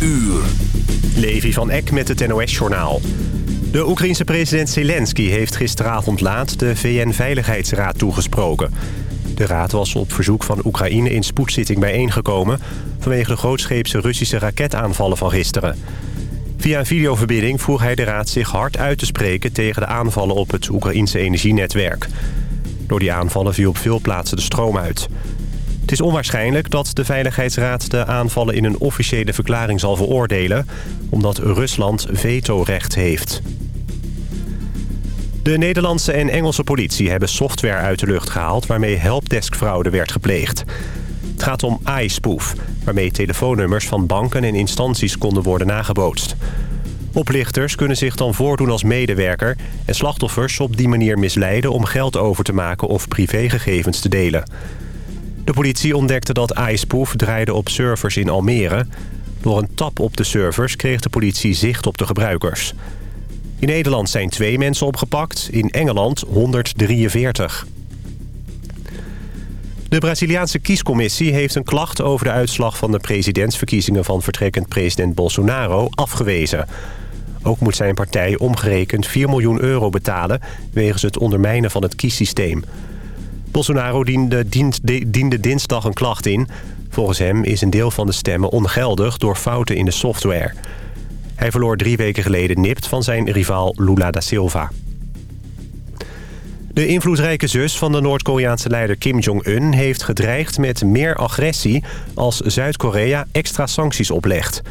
uur. Levi van Eck met het NOS-journaal. De Oekraïense president Zelensky heeft gisteravond laat de VN-veiligheidsraad toegesproken. De raad was op verzoek van Oekraïne in spoedzitting bijeengekomen... vanwege de grootscheepse Russische raketaanvallen van gisteren. Via een videoverbinding vroeg hij de raad zich hard uit te spreken... tegen de aanvallen op het Oekraïense energienetwerk. Door die aanvallen viel op veel plaatsen de stroom uit. Het is onwaarschijnlijk dat de Veiligheidsraad de aanvallen in een officiële verklaring zal veroordelen... omdat Rusland vetorecht heeft. De Nederlandse en Engelse politie hebben software uit de lucht gehaald... waarmee helpdeskfraude werd gepleegd. Het gaat om iSpoof, waarmee telefoonnummers van banken en instanties konden worden nagebootst. Oplichters kunnen zich dan voordoen als medewerker... en slachtoffers op die manier misleiden om geld over te maken of privégegevens te delen. De politie ontdekte dat iSpoof draaide op servers in Almere. Door een tap op de servers kreeg de politie zicht op de gebruikers. In Nederland zijn twee mensen opgepakt, in Engeland 143. De Braziliaanse kiescommissie heeft een klacht over de uitslag van de presidentsverkiezingen van vertrekkend president Bolsonaro afgewezen. Ook moet zijn partij omgerekend 4 miljoen euro betalen wegens het ondermijnen van het kiessysteem. Bolsonaro diende, diende dinsdag een klacht in. Volgens hem is een deel van de stemmen ongeldig door fouten in de software. Hij verloor drie weken geleden nipt van zijn rivaal Lula da Silva. De invloedrijke zus van de Noord-Koreaanse leider Kim Jong-un... heeft gedreigd met meer agressie als Zuid-Korea extra sancties oplegt.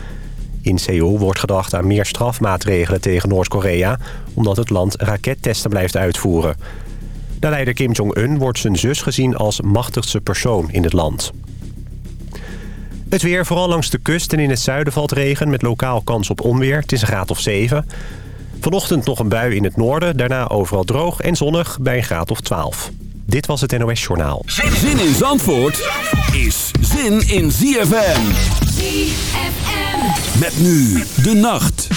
In Seoul wordt gedacht aan meer strafmaatregelen tegen Noord-Korea... omdat het land rakettesten blijft uitvoeren. De leider Kim Jong-un wordt zijn zus gezien als machtigste persoon in het land. Het weer, vooral langs de kust en in het zuiden valt regen... met lokaal kans op onweer. Het is een graad of 7. Vanochtend nog een bui in het noorden, daarna overal droog en zonnig bij een graad of 12. Dit was het NOS Journaal. Zin in Zandvoort is zin in ZFM. ZFM. Met nu de nacht.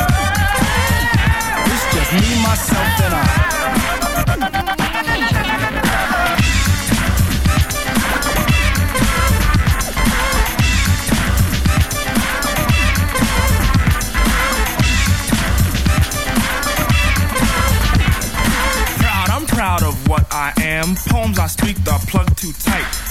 Me, myself, and I. Uh. Proud, I'm proud of what I am. Poems I speak are plugged too tight.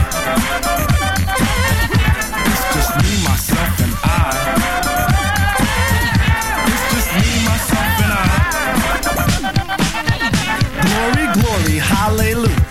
hallelujah.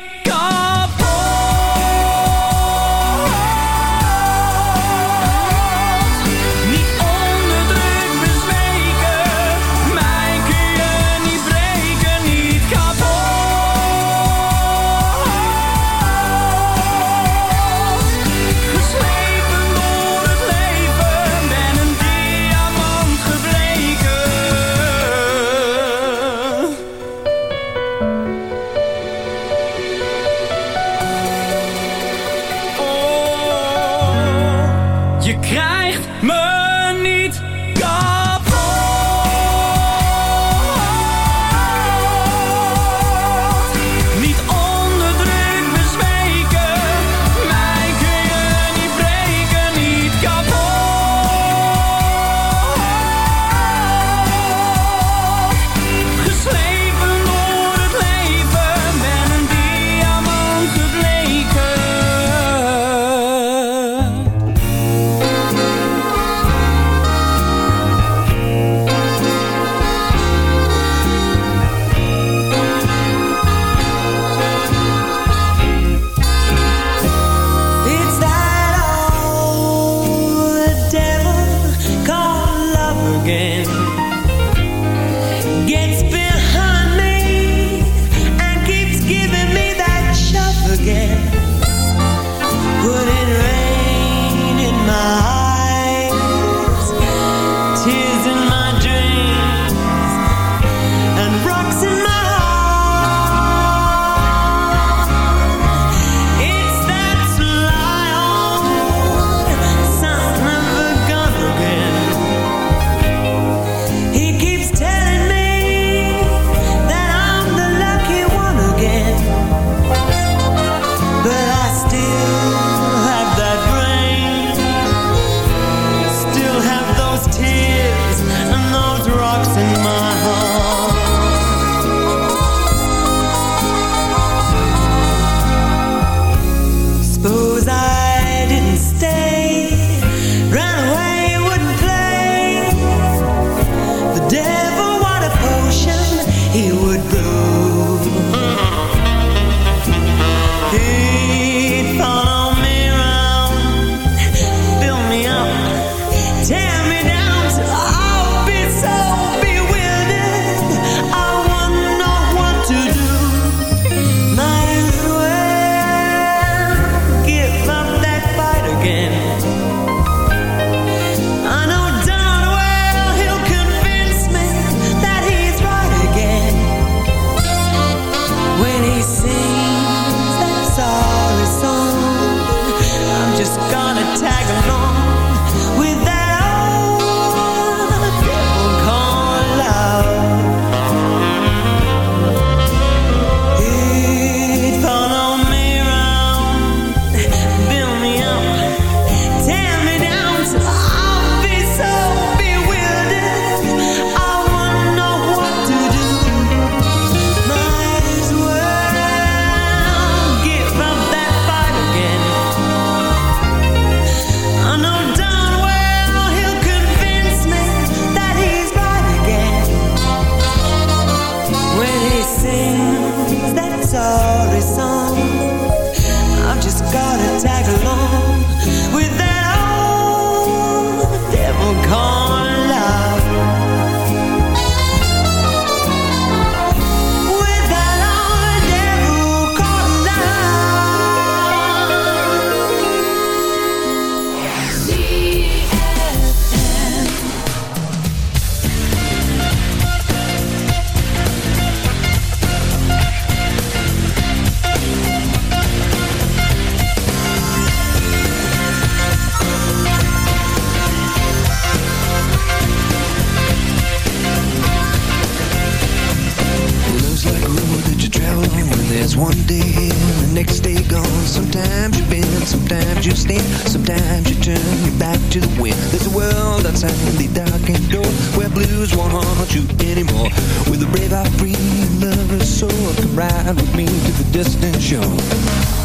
One day here, the next day gone. Sometimes you bend, sometimes you stand, sometimes you turn your back to the wind. There's a world outside the darkened door where blues won't haunt you anymore. With a brave heart free lover's soul, come ride with me to the distant shore.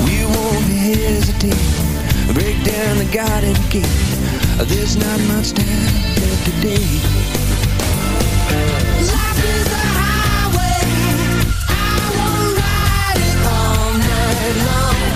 We won't hesitate, break down the garden gate. There's not much time left today. Celine Dion. Yeah, straight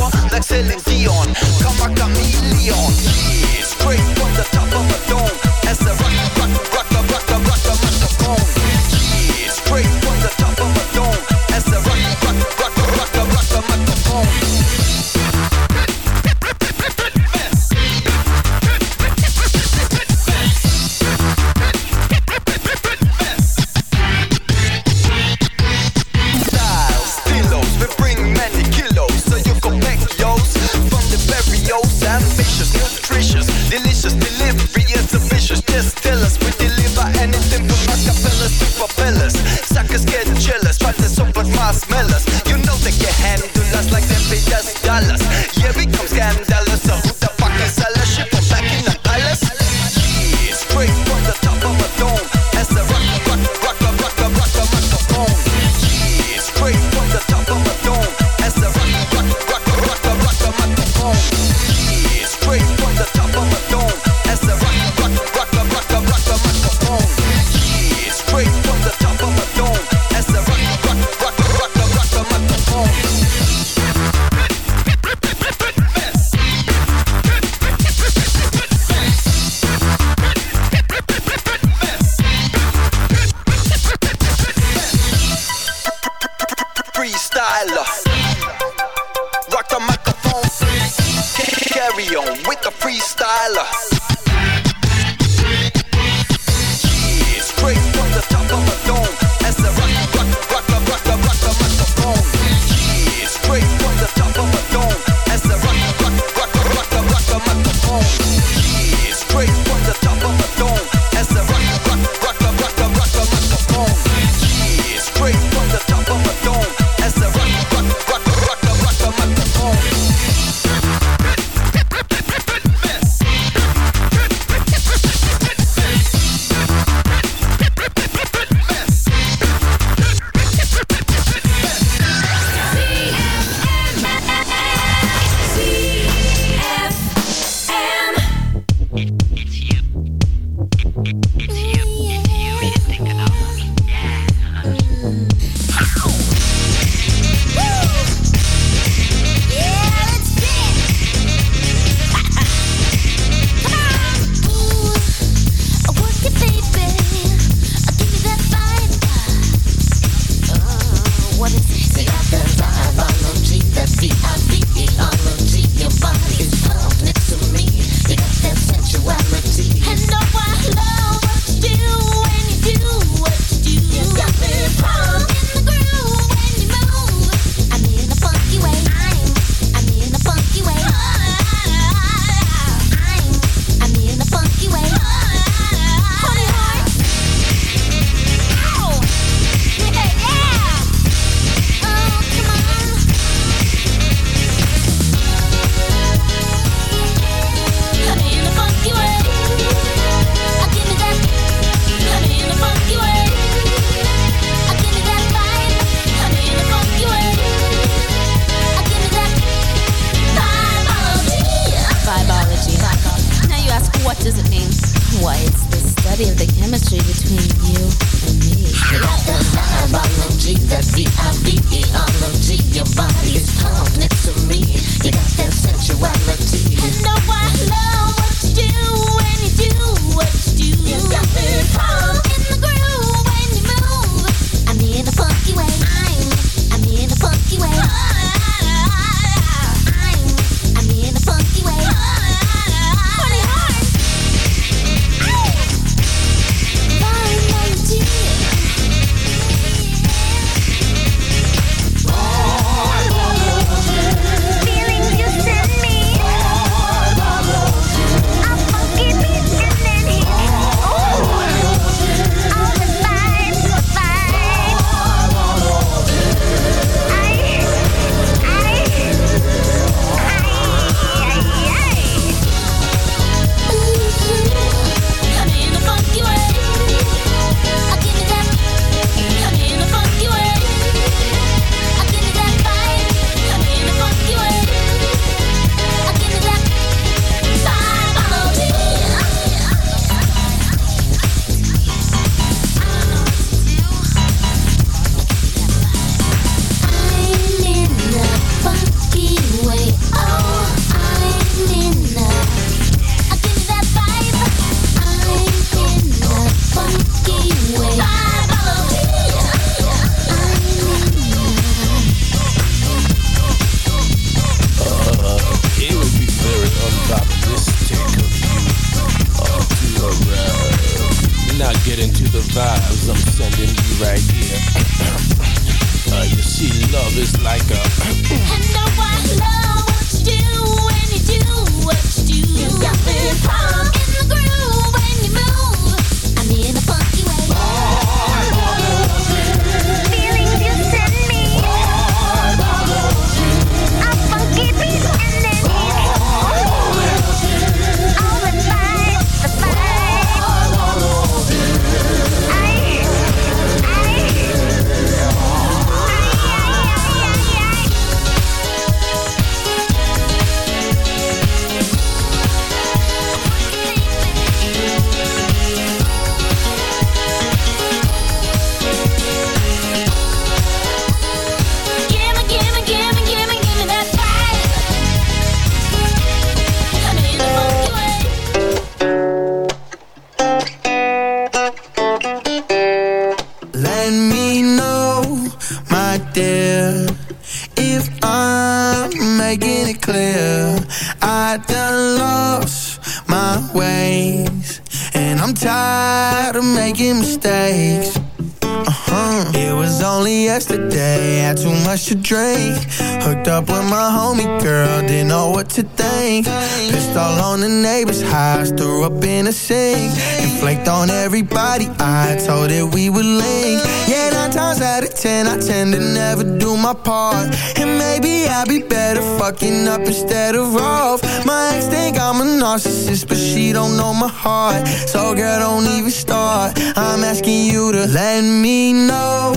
on everybody, I told it we would link Yeah, nine times out of ten, I tend to never do my part. And maybe I'd be better fucking up instead of off. My ex think I'm a narcissist, but she don't know my heart. So girl, don't even start. I'm asking you to let me know,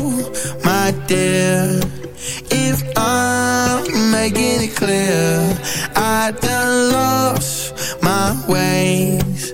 my dear If I'm making it clear. I done lost my ways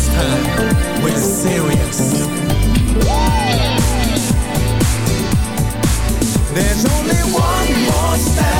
this time we're serious. There's only one more step.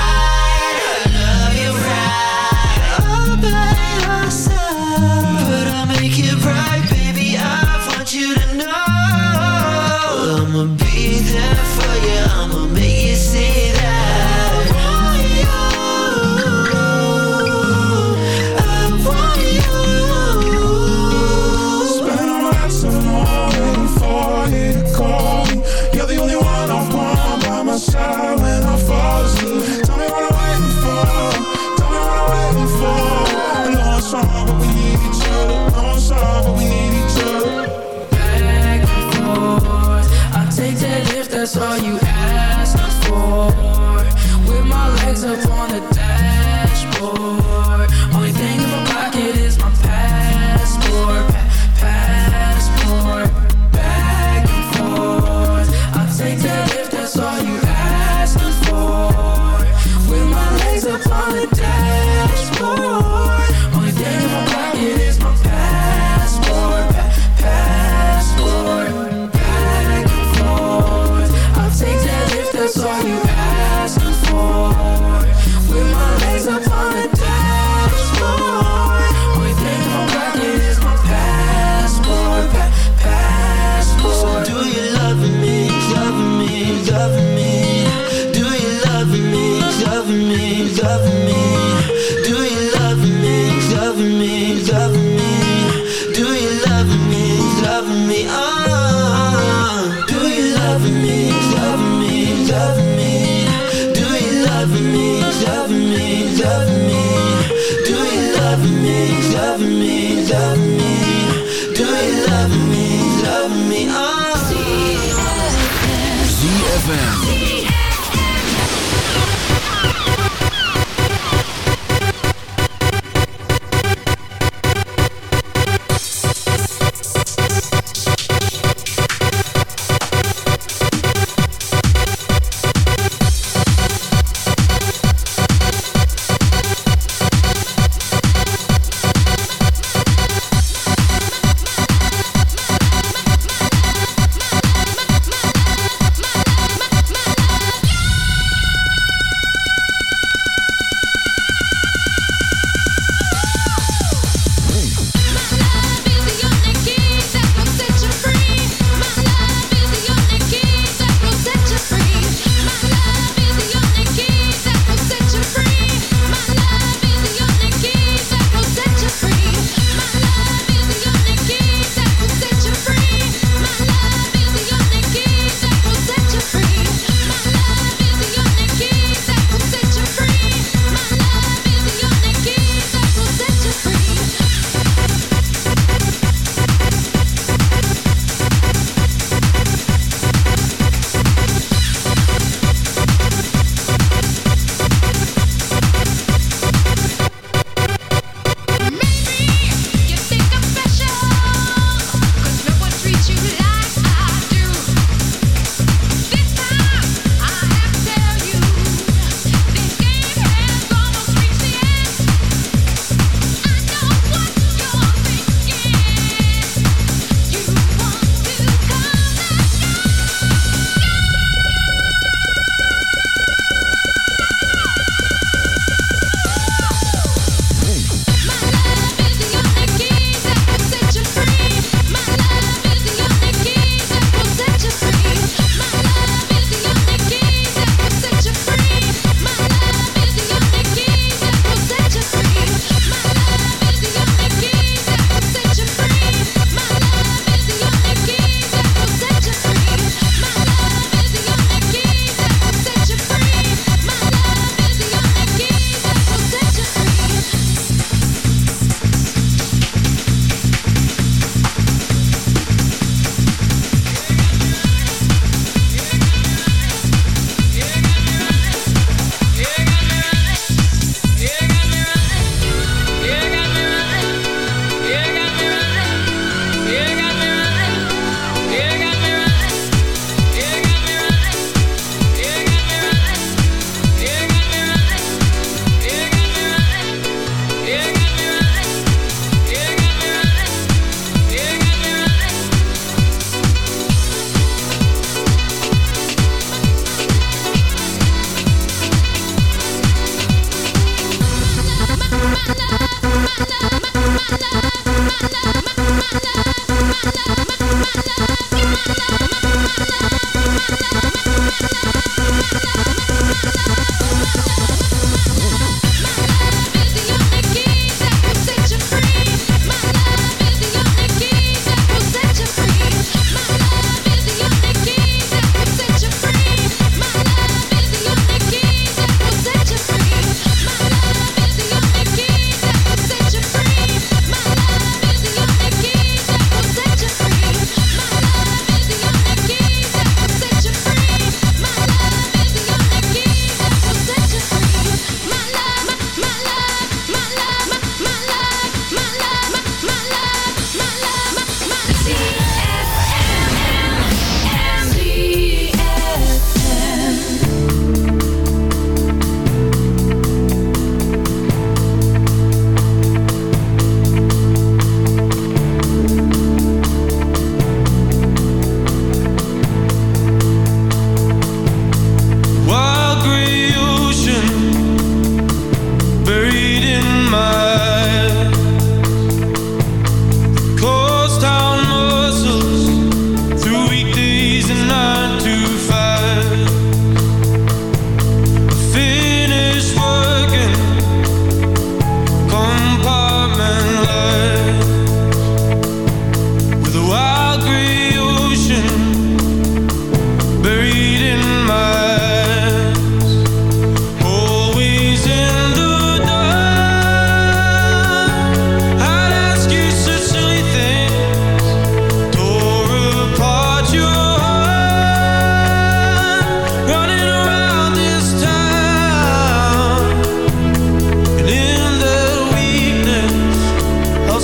love me.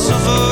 suffer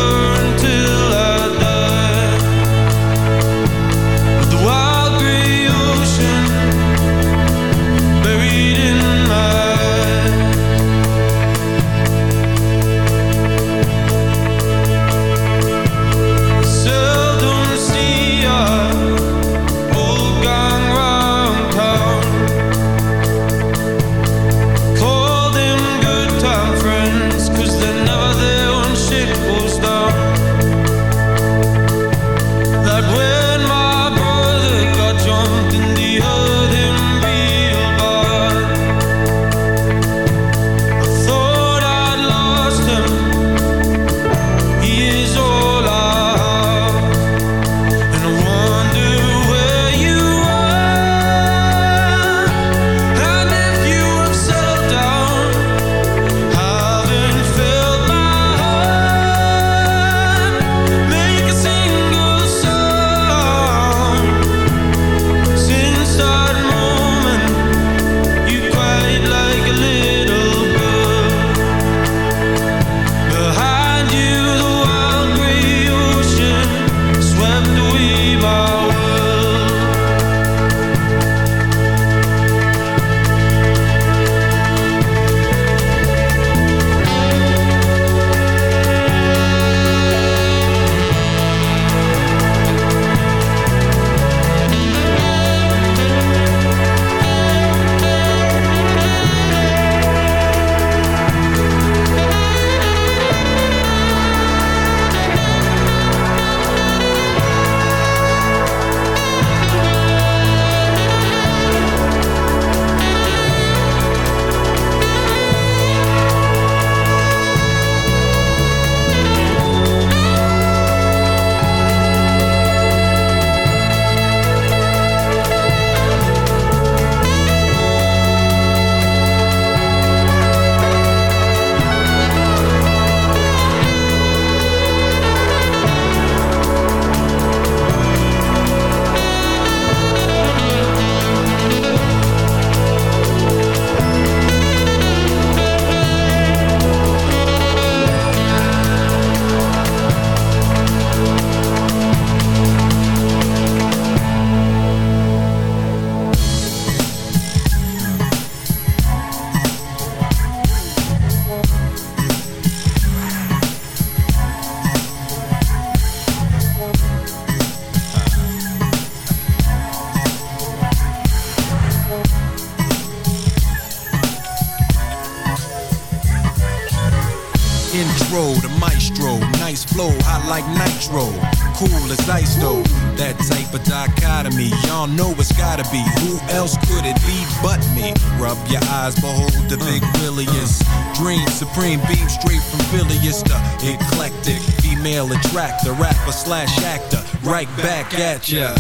female attractor, rapper slash actor. Right back at ya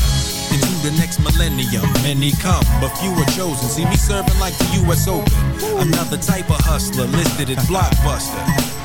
into the next millennium. Many come, but few are chosen. See me serving like the U.S. Open. Another type of hustler listed as blockbuster.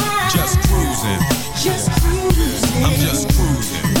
Just cruising. Just cruising. I'm just cruising.